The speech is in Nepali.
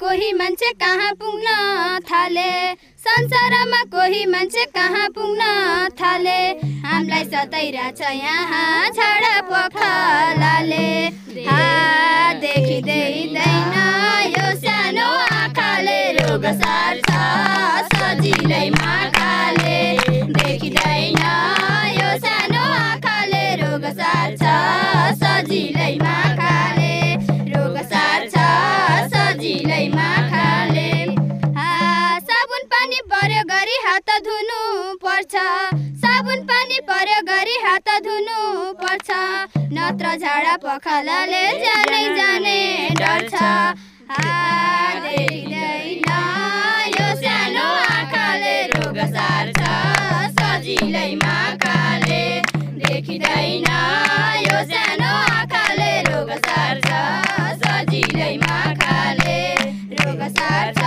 कोही मान्छे कहाँ पुग्न थाले? संसारमा कोही मान्छे कहाँ पुग्न थाले? हामीलाई सताइरहेछ यहाँ छाडा पखालाले। देखिँदैन यो सानो आँखाले। रोग सार्छ सजिलैमा खाले देखिँदैन यो सानो आँखाले। रोग सार्छ सजिलैमा हात धुनु पर्छ। साबुन पानी पर्यो गरी हात धुनु पर्छ। नत्र झाडा पखालाले जानै जाने डर छ यो सानो आँखाले रोग सार्छ। देखिँदैन। यो सानो आँखाले रोग सार्छ। रोग सार्छ।